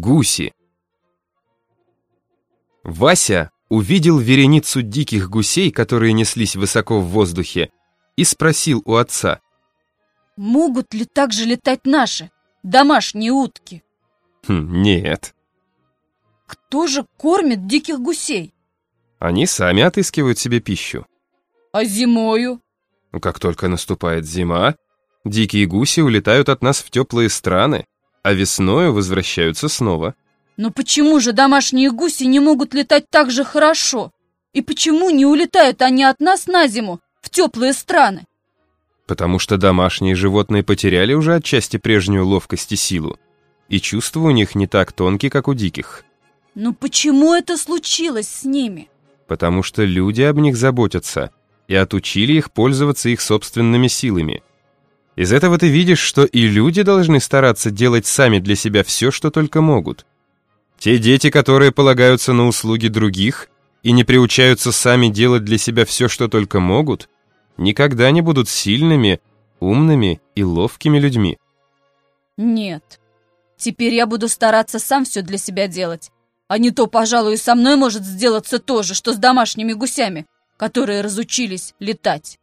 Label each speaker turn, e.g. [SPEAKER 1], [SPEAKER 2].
[SPEAKER 1] Гуси. Вася увидел вереницу диких гусей, которые неслись высоко в воздухе, и спросил у отца.
[SPEAKER 2] Могут ли так же летать наши, домашние утки?
[SPEAKER 1] Хм, нет.
[SPEAKER 2] Кто же кормит диких гусей?
[SPEAKER 1] Они сами отыскивают себе пищу.
[SPEAKER 2] А зимою?
[SPEAKER 1] Как только наступает зима, дикие гуси улетают от нас в теплые страны, а весною возвращаются снова.
[SPEAKER 2] Но почему же домашние гуси не могут летать так же хорошо? И почему не улетают они от нас на зиму, в теплые страны?
[SPEAKER 1] Потому что домашние животные потеряли уже отчасти прежнюю ловкость и силу, и чувства у них не так тонкие, как у диких.
[SPEAKER 2] Но почему это случилось с ними?
[SPEAKER 1] Потому что люди об них заботятся и отучили их пользоваться их собственными силами. Из этого ты видишь, что и люди должны стараться делать сами для себя все, что только могут. Те дети, которые полагаются на услуги других и не приучаются сами делать для себя все, что только могут, никогда не будут сильными, умными и ловкими людьми.
[SPEAKER 2] Нет. Теперь я буду стараться сам все для себя делать. А не то, пожалуй, со мной может сделаться то же, что с домашними гусями, которые разучились летать.